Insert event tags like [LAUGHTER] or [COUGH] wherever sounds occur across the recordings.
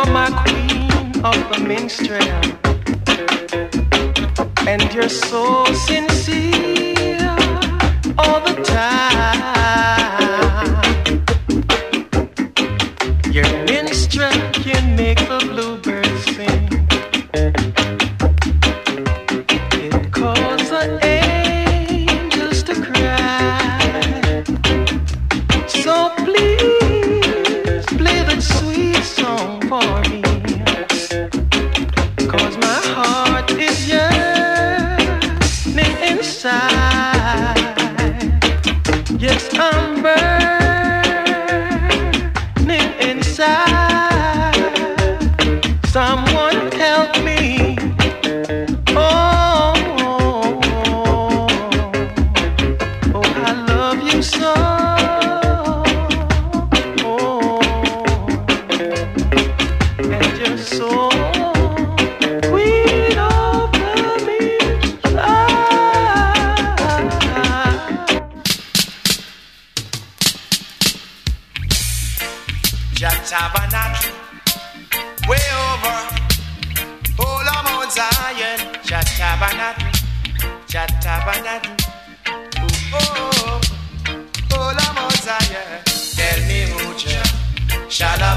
are my queen of the minstrel. And you're so sincere all the time.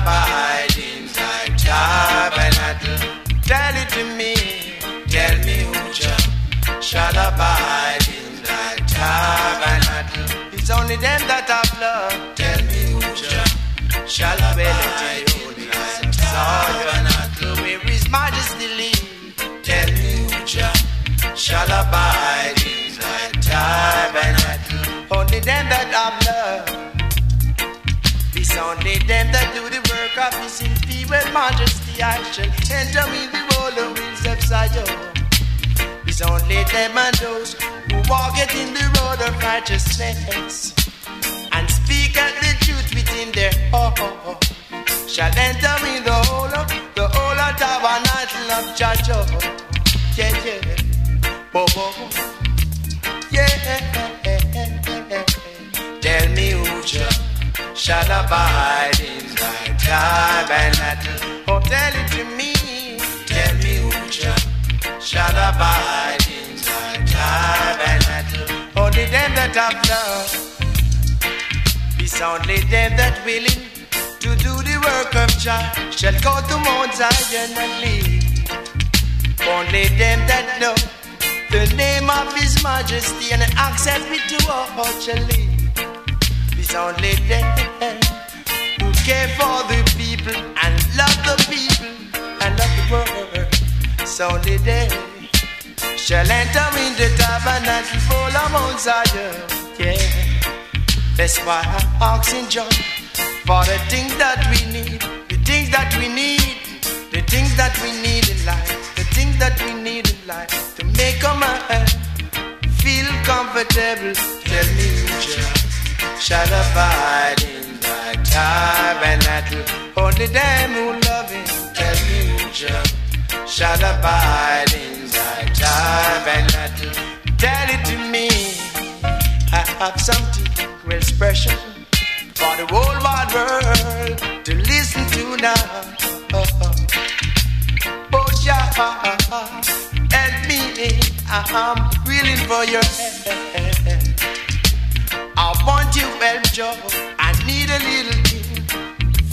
Abide in thy tabernacle. Tell it to me. Tell me who Jah shall abide in thy tabernacle. It's only them that have love. Tell me who Jah shall abide in thy tabernacle. Where his majesty live. Tell me who Jah shall abide in thy tabernacle. Only them that have love. It's only them that do the work of his inferior majesty. Shall enter with the roller wheels of Zion. It's only them and those who walk it in the road of righteousness and speak at the truth within their heart shall enter in the whole of the whole of tabernacle of Jaja. Yeah, yeah. Bo, bo, bo. Yeah. Tell me who Jah shall abide in thy tabernacle. Oh, tell it to me. Tell me who shall abide in thy tabernacle. only them that have love. It's only them that willing to do the work of Jah shall go to Mount Zion and live. Only them that know the name of His Majesty and accept it to what shall. It's only them who care for the people and love the people and love the world. It's only them shall enter in the tabernacle full of Mount Zion. Yeah, that's why I'm asking John for the things that we need, the things that we need, the things that we need in life, the things that we need in life to make a man feel comfortable. Tell me, Jah shall abide in thy tabernacle. Only them who love him, tell me, shall abide in thy tabernacle. Tell it to me. I have something real special for the whole wide world to listen to now. Oh, yeah, help me. I'm willing for your help. I want you help, Joe. I need a little.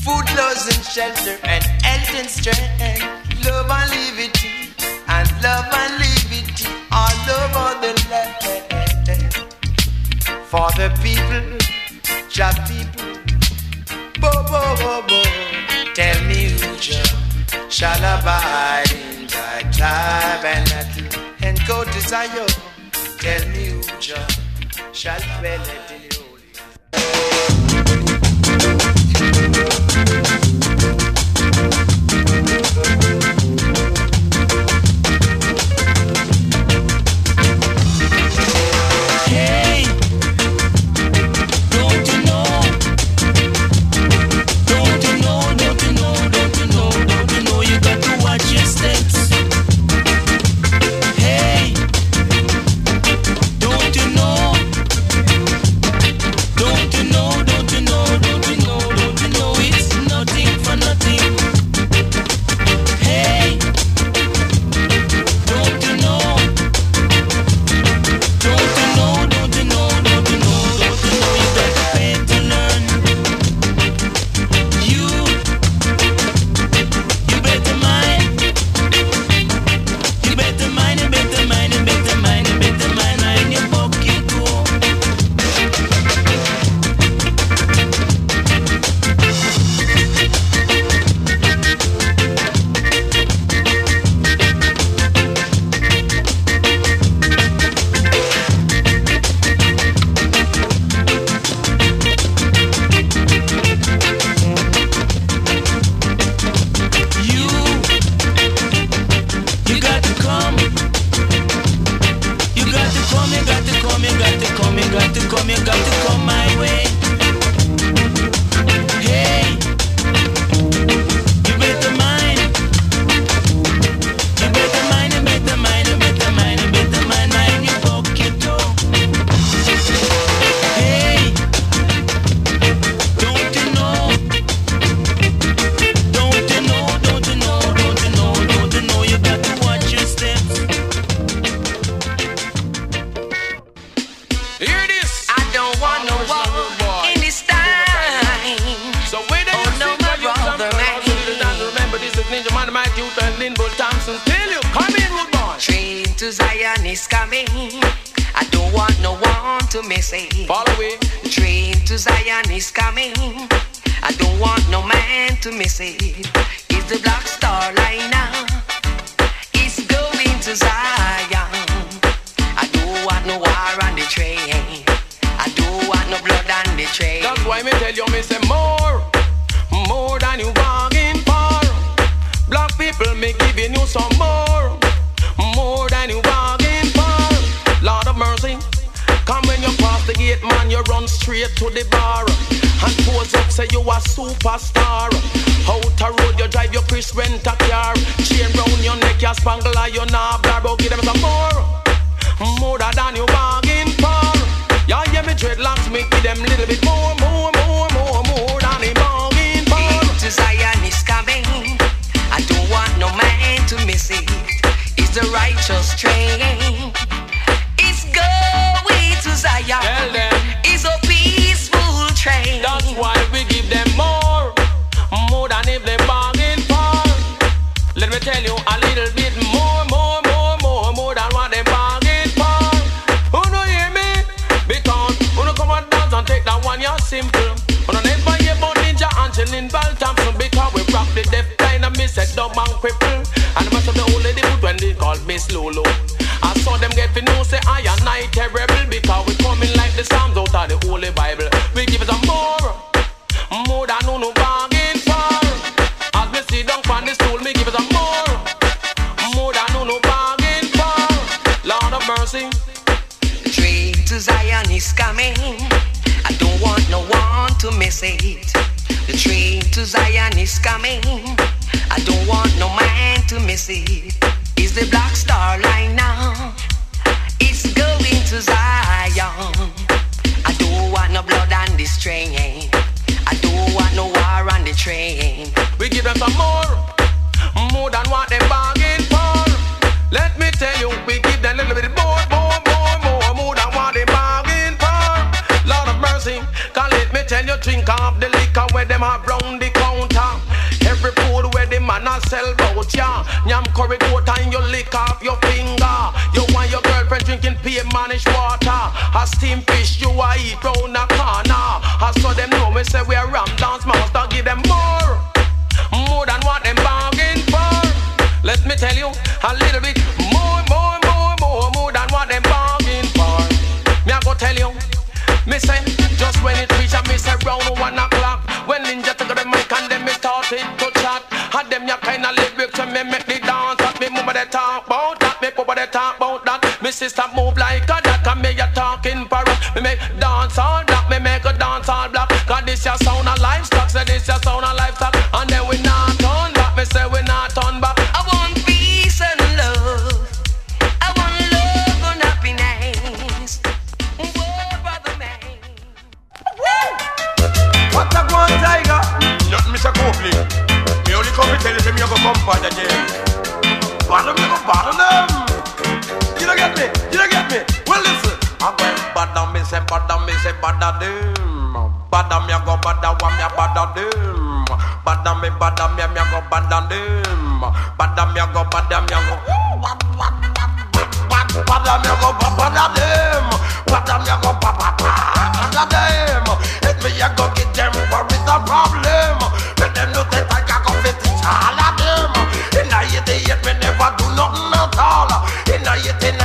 Food, clothes, and shelter, and health and strength. Love and liberty, and love and liberty all over the land. For the people, job people, bo bo bo bo. Tell me who Jah shall abide in thy tabernacle and go to Zion. Tell me who Jah shall dwell in the holy. Gate, man, you run straight to the bar. And pose up, say you a superstar. Out a road, you drive your Chris rent a car. Chain round your neck, you spangle, and you nah blur, but give them some more, more than you bargain for. Yeah, yeah, me dreadlocks, make me give them little bit more, more, more, more, more than they bargain for. to Zion is coming. I don't want no man to miss it. It's the righteous train. It's Zion is a peaceful train. That's why we give them more, more than if they bargain for. Let me tell you a little bit more, more, more, more, more than what they bargain for. Who no hear me? Because who no come and dance and take that one, you're simple. Who no never hear about Ninja Angel, Angelin Val Thompson because we rock the deaf blind and me set dumb and cripple. And the of the old lady put when they called Miss Lulu. I saw them get to say I and I terror. The train to Zion is coming. bumper the day. Bottom them, bottom. You don't get me, you don't get me. Well, listen. I went bottom me, say bottom me, say bottom them. Bottom me, go bottom wa me bottom them. Bottom me, bottom me, me go bottom them. Bottom me, go bottom me, go. Bottom me, go bottom them. Bottom me, I go bottom them. Hit me, ya go get them. What is the problem? at. In the 89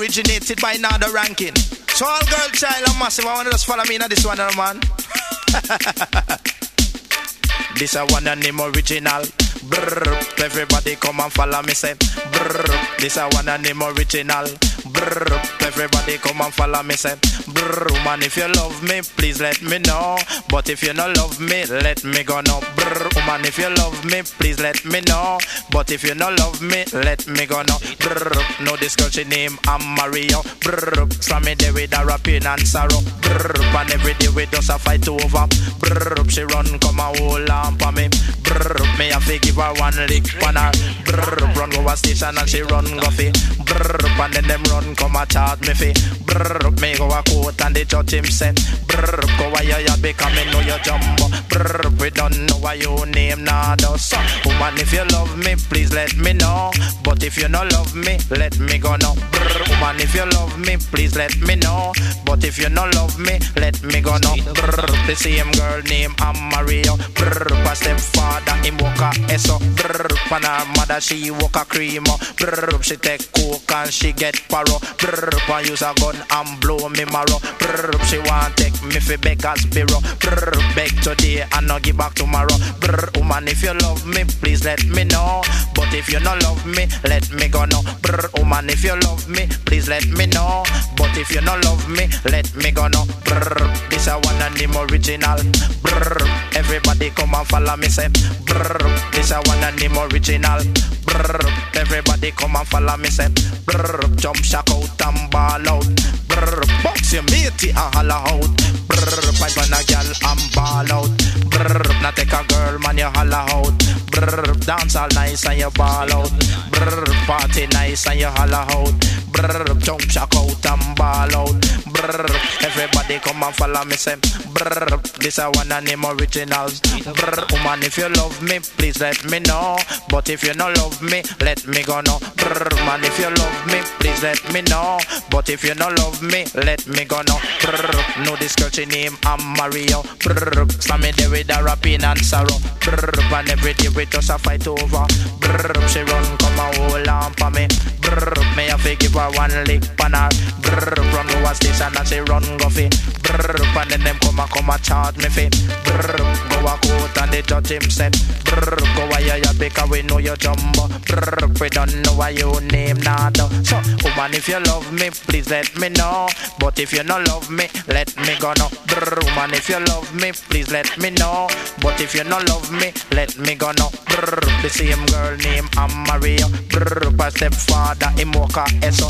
originated by Nada Rankin. So all girl, child, and massive, I want to just follow me in this one, uh, man. [LAUGHS] this a one and name original. Brrr, everybody come and follow me, say. Brrr, this a one and name original. Brrr, everybody come and follow me, say. Brrr, man, if you love me, please let me know. But if you not love me, let me go now. Brrr, man, if you love me, please let me know. But if you not love me, let me go now. Brrr, know this girl, she name I'm Mario. Brrr, from me there with a rapping and sorrow. Brrr, and every day we just a fight over. Brrr, she run come a hold on for me. Brrr, me have to give her one lick on her. Brrr, run go a station and she run go fi. Brrr, and then them run come a charge me fi. Brrr, me go a court and the judge him say. Brrr, go a ya ya because me know you jumbo. Brrr, we don't know why your name now so Woman, if you love me, please let me know. But if you not love me, let me go now. Brrr, woman, if you love me, please let me know. But if you not love me, let me go now. Brrr, the same girl name I'm Mario. Brrr, a stepfather him walk a eso. Brrr, and her mother she walk a creamo. Brrr, she take coke and she get paro. Brrr, and use a gun and blow me marrow. Brrr, she want take me fi beggars bureau. Brrr, beg today and not give back tomorrow. Brrr, woman, if you love me, please let me know. But if you not love me, let me go now. Brrr, woman, if you love me, please let me know. But if you not love me, let me go now. Brrr, this a one and him original. Brrr, everybody come and follow me say. Brrr, this a one and him original. Brrr, everybody come and follow me say. Brrr, jump shock out and ball out. Brrr, box your matey and holla out. Brrr, pipe on a gal and ball out. Brrr, now take a girl man you holla out. Brrr, dance all nice and you ball out. Brrr, party nice and you holla out. Brrr, jump shock out and ball out. Brrr, everybody come and follow me say. Brrr, this a one and name originals. Brrr, woman if you love me, please let me know. But if you not love me, let me go now. Brrr, man if you love me, please let me know. But if you not love me, let me go now. Brrr, know this girl she name I'm Mario. Brrr, slam me there with a rapping and sorrow. Brrr, and every day we just a fight over. Brrr, she run come a hold on for me. Brrr, me have to give her one lick on her. Brrr, run go a station and she run go fi. Brrr, and then them come a come a charge me fi. Brrr, go a court and the judge him said. Brrr, go a ya ya because we know you jumbo. Brrr, we don't know why your name though. So, woman, if you love me, please let me know. But if you not love me, let me go now. Brrr, woman, if you love me, please let me know. But if you not love me, let me go now. Brrr, the same girl name I'm Mario. Brrr, a stepfather him walk a eso.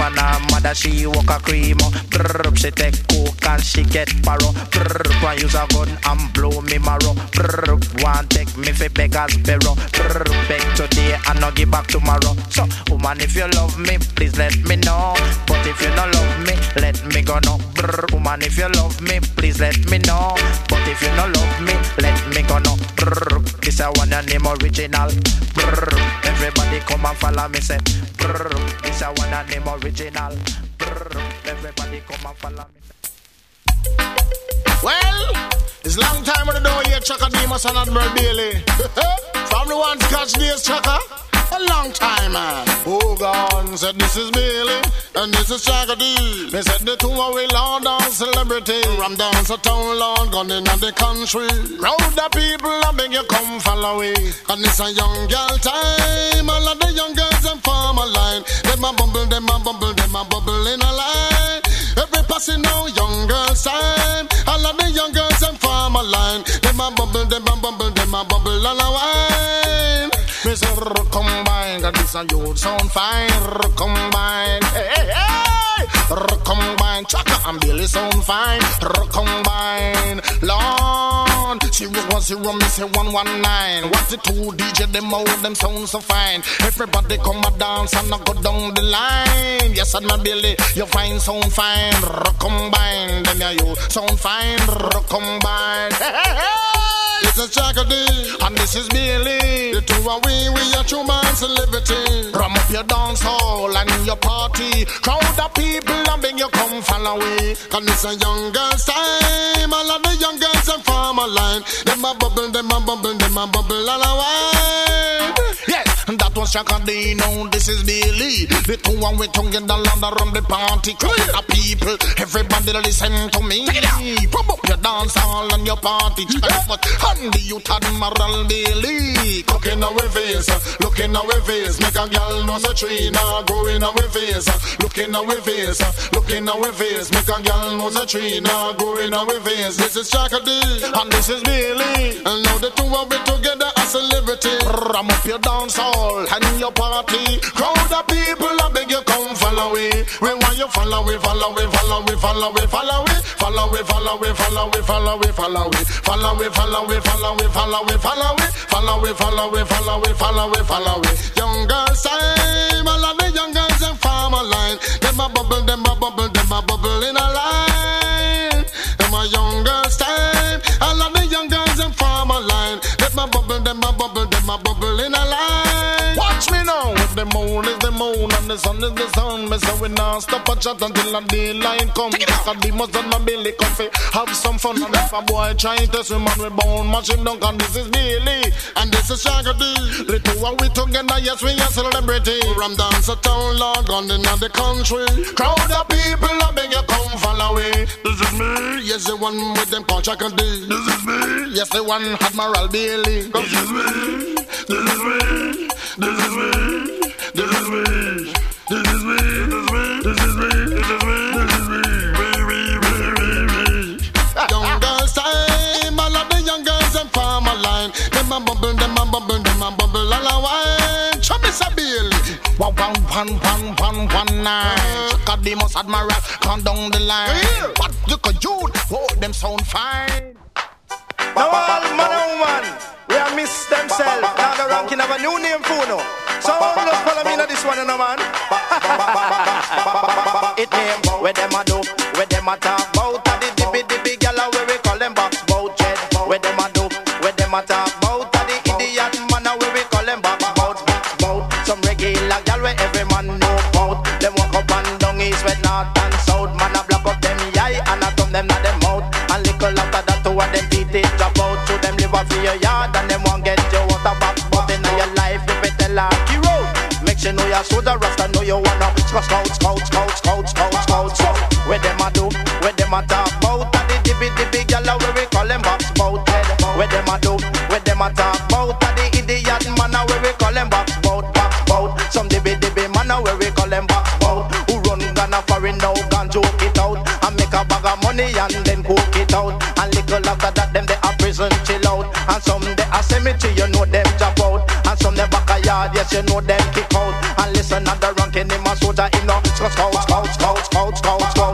And her mother she walk a creamo. Brrr, she take coke and she get paro. Brrr, and use a gun and blow me marrow. Brrr, want take me fi beggars bureau. Brrr, beg today and not give back tomorrow. So, woman, if you love me, please let me know. But if you not love me, let me go now. Brrr, woman, if you love me, please let me know. But if you not love me, let me go now. Brrr, this a one and name original. Brrr, everybody come and follow me say. Brrr, this a one and name original. Brrr, everybody come and follow me. Well, it's long time on the door here, Chaka Demus and Admiral Bailey. [LAUGHS] From the ones catch days, Chaka. A long time. Oh, God, said this is Bailey, and this is D. They said the two are we London celebrity. Ram down to town, Lord, gone in the country. Crowd the people, I beg you come follow me. And it's a young girl time. All of the young girls, them form a line. Them a bubble, them a bubble, them a bubble in a line. Every passing now, young girls time. All of the young girls them form a line. Them a bubble, them a bubble, them a bubble and a wine. Me say recombine, cause this a youth sound fine. Recombine, hey hey hey. Recombine, Chaka and Billy sound fine. Recombine, Lord. Zero zero, me say one one nine. What the two DJ them out, them sound so fine. Everybody come a dance and a go down the line. Yes, and my Billy, you fine sound fine. Recombine, then you sound fine. Recombine, hey hey hey. It's a Chaka D, and this is Billy. The two are we, we are true man celebrity. Ram up your dance hall and your party. Crowd of people and bring you come follow we. Cause it's a young girl's time. All of the young girls and form farmer line. Them a bubble, them a bubble, them a bubble all a wine. Yes, that was Chaka D. Now this is Billy. The two one we together land around the party. Crowd of people, everybody listen to me. Pump up your dance hall and your party. But handy you Admiral Bailey. Cooking our face, uh, looking our face. Make a girl know the tree now growing our face. Uh, looking our face, uh, looking our face. Make a girl know the tree now growing our face. This is Chaka D. And this is Billy. And now the two of we together as celebrity. Ram up your dance hall and your party. Crowd of people, I beg you come follow me. We want you follow we, follow we, follow we, follow we, follow we, follow we, follow we, follow we, follow we, follow we, follow we, follow we, follow we, follow we, follow we, follow we, follow we, follow we, follow we, follow we. Young girls time, all of the young girls in farmer line. Them a bubble, them a bubble, them a bubble in a line. Them a young girls time, all of the young girls in farmer line. Them a bubble, them a bubble the moon is the moon and the sun is the sun, me say we not stop a chat until the daylight come. Cause the must and my belly come fi have some fun. And if a boy trying to swim and we bound, match him down. Cause this is Billy and this is Chaka D. The two and we together, yes we are celebrity. Ram dance a town lord gone in the country. Crowd of people, I beg you come follow me. This is me, yes the one with them called Chaka D. This is me, yes the one Admiral Bailey. This is me, this is me, this is me, this is me, this is me, this is me, this is me, this is me, me, me, me, me, me. Young girls time, all of the young girls in farmer line. Them a bubble, them a bubble, them a bubble all a wine. Chubby Sabil. One, one, one, one, one, one night. Chaka the most admiral, come down the line. What you could you? Oh, them sound fine. Now all man and woman, we are miss themselves. Now the ranking of a new name for no. So just follow me now this one, you know, man. it name, where them a do, where them a talk about. A the dibby dibby gyal scouts, scouts, scouts, scouts, scouts, scouts, scouts, scouts. Where them a do, where them a talk about? And the dibby dibby gyal where we call them box bout head. Where them a do, where them a talk about? And the idiot man where we call them box bout, box bout Some dibby dibby man where we call them box bout Who run Ghana foreign now can joke it out. And make a bag of money and then cook it out. And little after that them they a prison chill out. And some back yes you know them kick out. And listen at the ranking him a soldier him no scout scout scout scout scout scout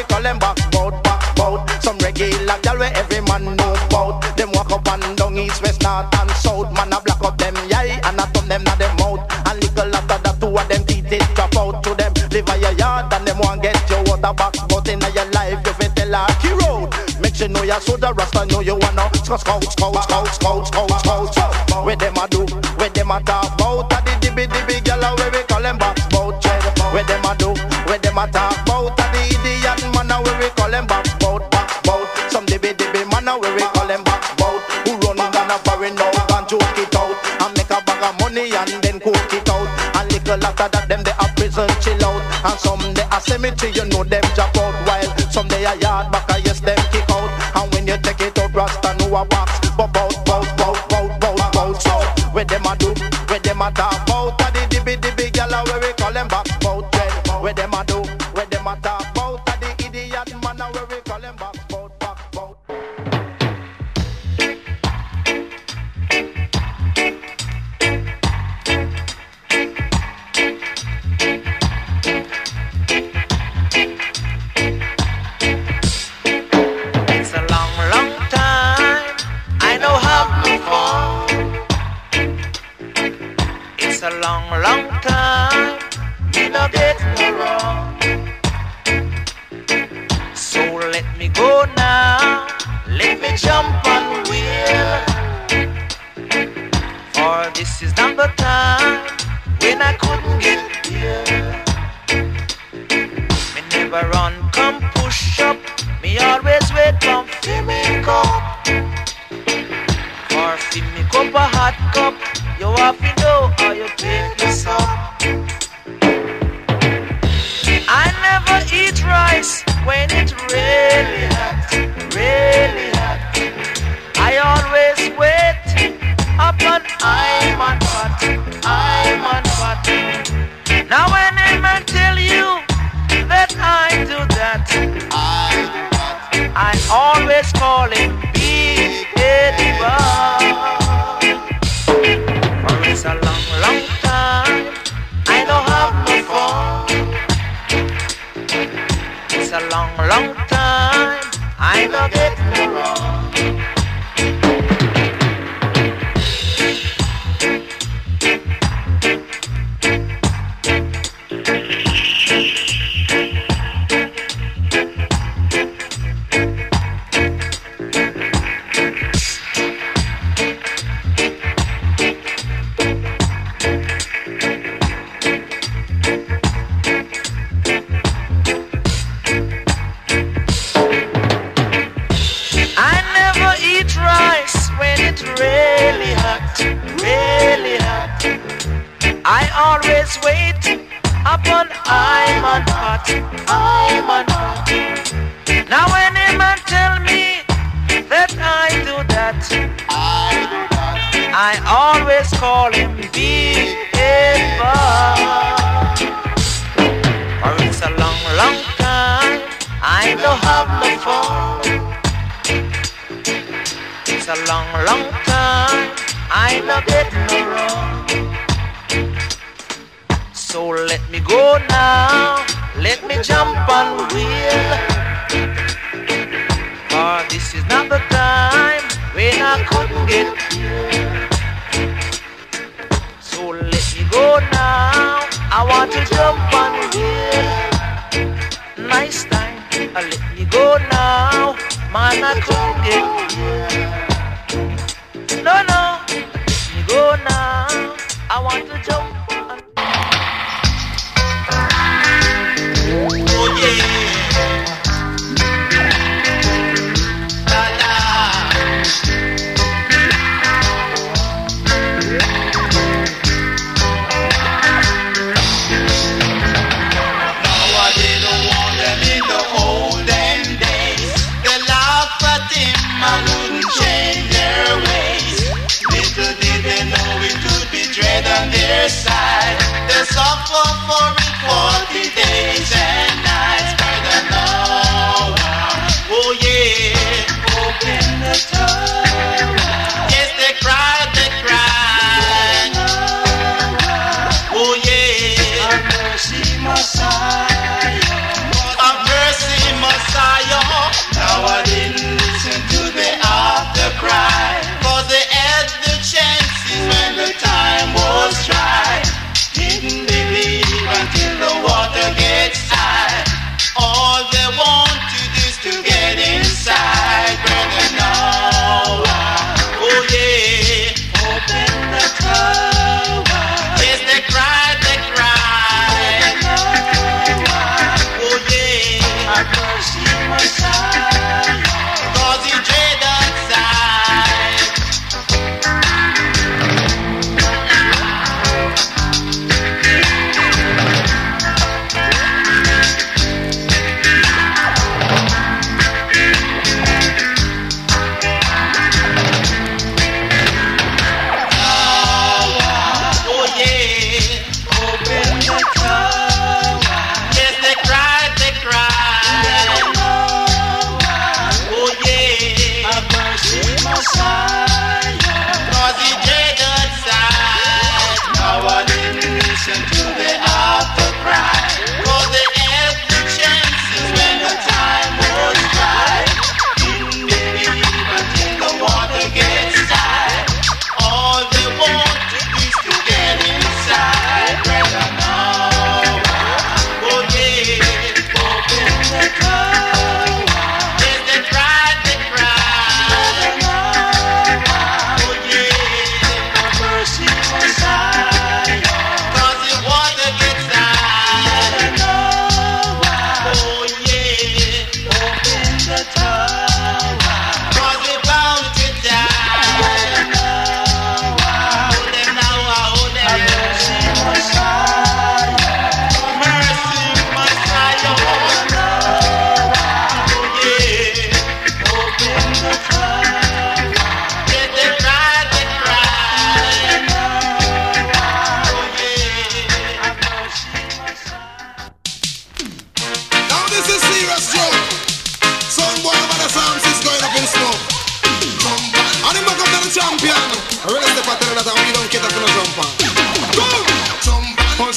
we call them back bout, back bout. Some regular gal where every man know bout. Them walk up and down east, west, north and south. Man I black up them yai and I thumb them na them mouth. And little after that, two of them teeth it drop out to them. Live a your yard and them want get your water back. But in your life, you fit tell like he road. Make sure know your soda rasta know you wanna scout, scout, scout, scout, scout, scout, scout. scout. Where them a do, where them a talk bout. A the dibby dibby gal where we call them back bout. Where them a do, where them a talk After that, them they a prison chill out, and some they a cemetery. You know them drop out while some they a yard back. I yes them kick out, and when you take it out, Rasta know a box. Bout bout bout bout bout bout bout. So where them a do, where them a talk bout? A the dibby dibby gyal, where we call them back bout. Where them a So let me go now, let me jump on wheel. For this is not the time when I couldn't get here. Me never run, come push up. Me always wait for me cup. For me cup a hot cup, you have been falling.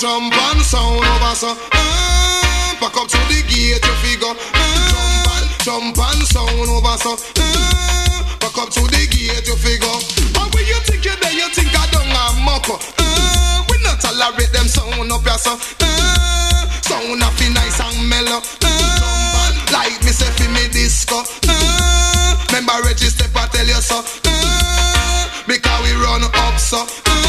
And sound over so. Uh, back up to the gate, you figure. Jump and jump sound over so. Uh, back up to the gate, you figure. And when you think you're there, you think I don't have muck. Uh, we not tolerate them sound up here so. Uh, sound up nice and mellow. Uh, like me say fi me disco. Uh, remember Reggie step I tell you so. Uh, because we run up so. Uh,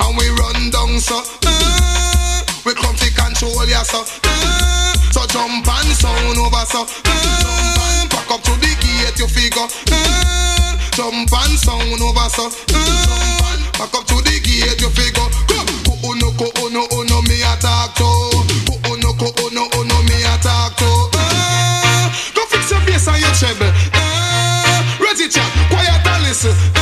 and we run down so. Uh, we come fi control ya so. Uh, so jump and sound over so. Uh, back up to the gate you figure. Uh, jump and sound over so. Uh, back up to the gate you figure. Go, oh no, oh no, oh no, me attack to. Oh no, oh no, oh no, me attack to. Uh, go fix your bass and your treble. Uh, ready chat, quiet and listen.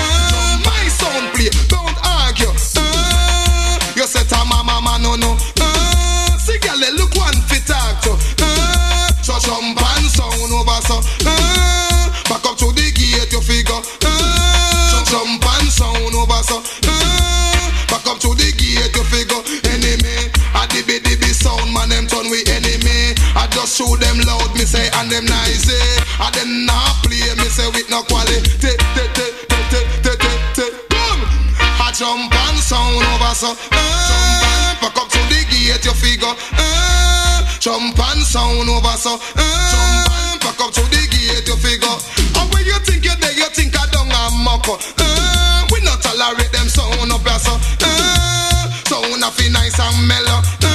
Say and them nice. Eh. Them not play me say with no quality. Te, te, te, te, te, te, te. Boom! I jump and sound over so. Uh, back up to the gate you figure. Uh, jump and sound over so. Uh, back up to the gate you figure. And when you think you're there, you think I don't have muck. Uh, we not tolerate them sound up so. Uh, sound fi nice and mellow.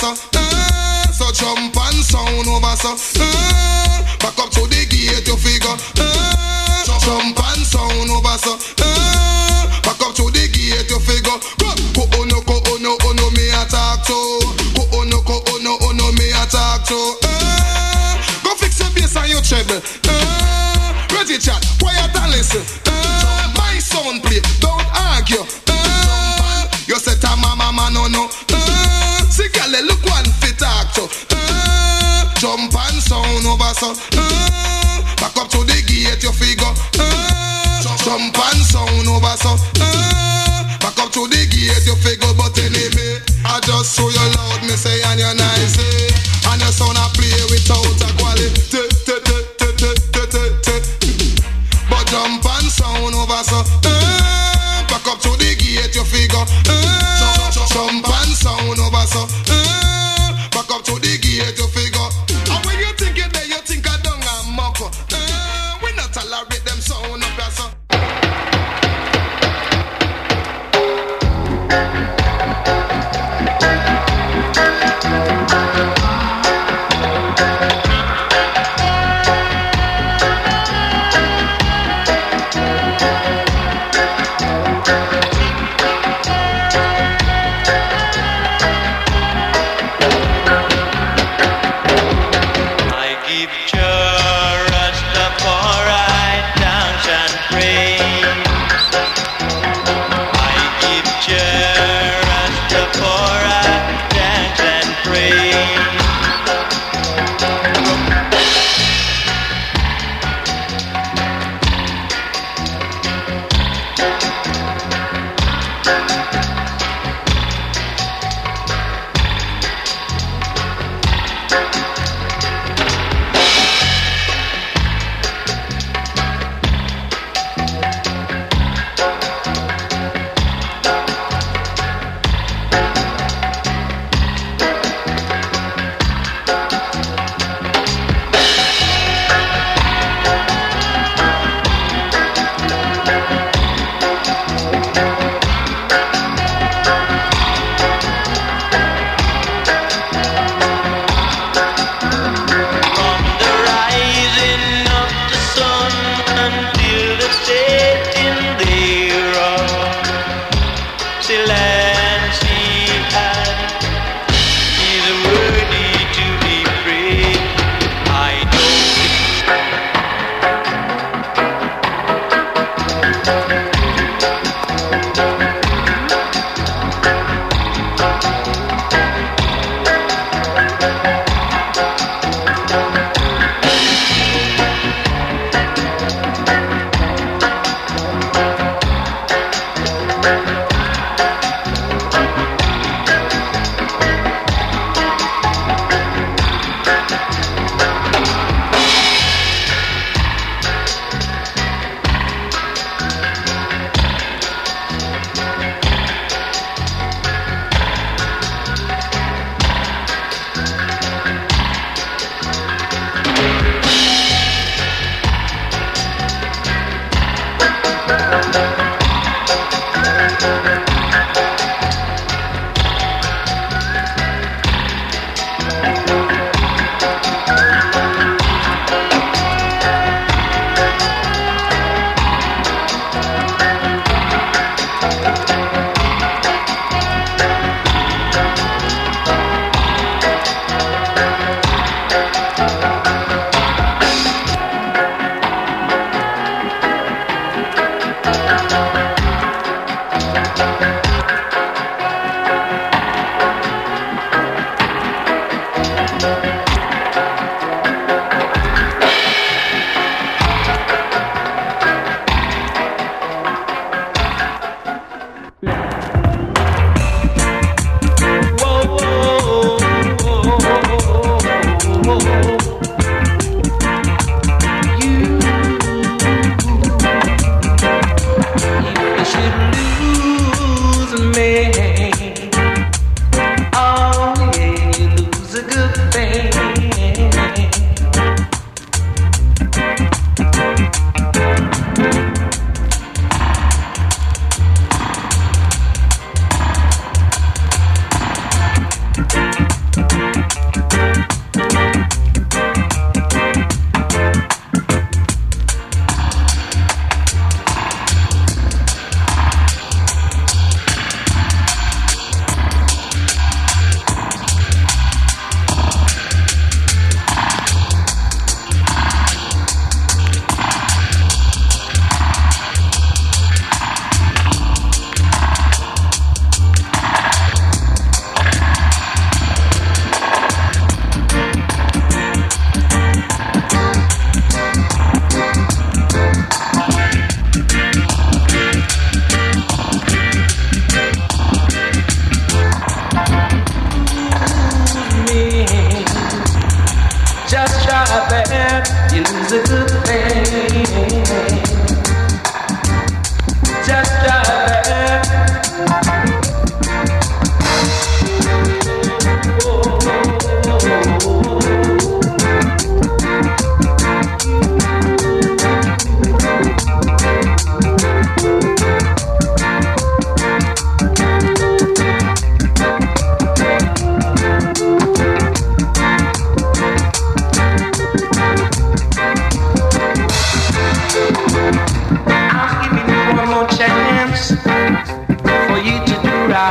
So. Uh, so jump and sound over so. Uh, back up to the gate you figure. Uh, jump and sound over so. Uh, back up to the gate you figure. Go, go oh no, go oh no, oh no me attack to. Go oh no, go oh no, oh no me attack to. Uh, go fix your bass and your treble. Uh, ready chat, quiet and listen. Sound over so. Uh, back up to the gate you figure. Uh, jump and sound over so. Uh, back up to the gate you figure. But anyway, I just show you loud me say and you nice. Eh? And your sound a play without a quality.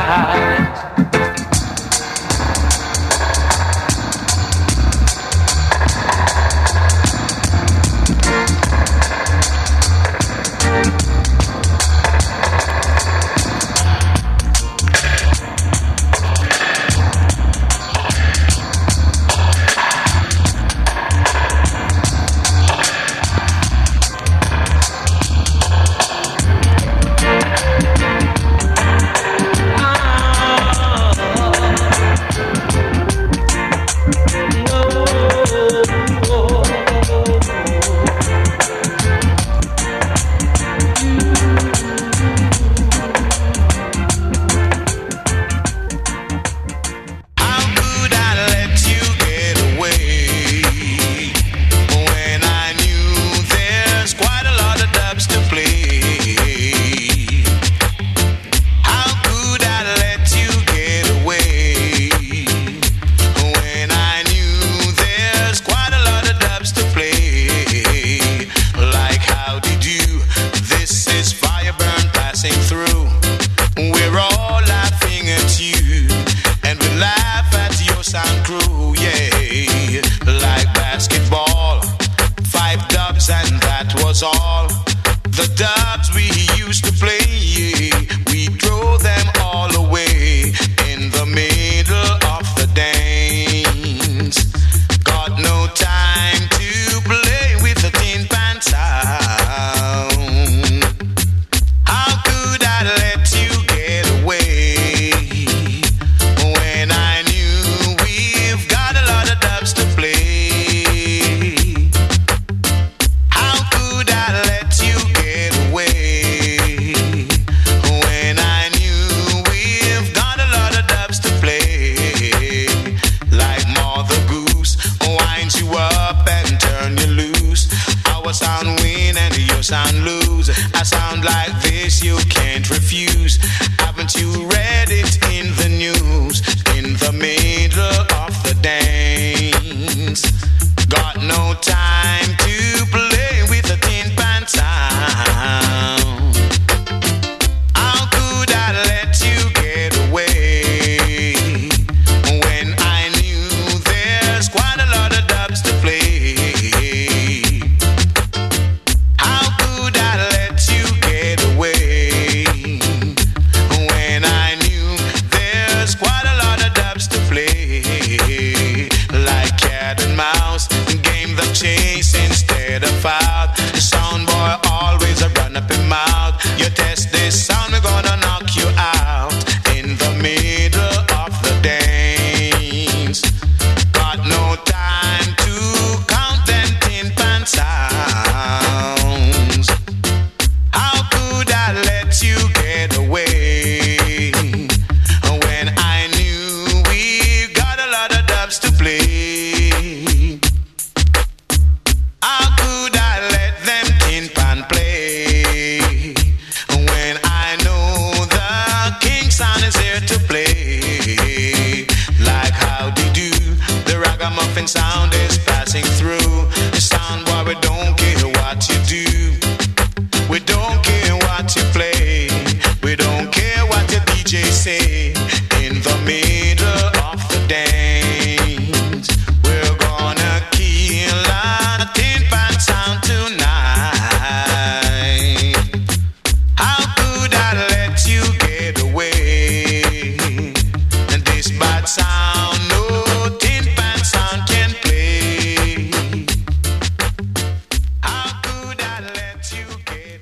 sky. [LAUGHS] sound is passing through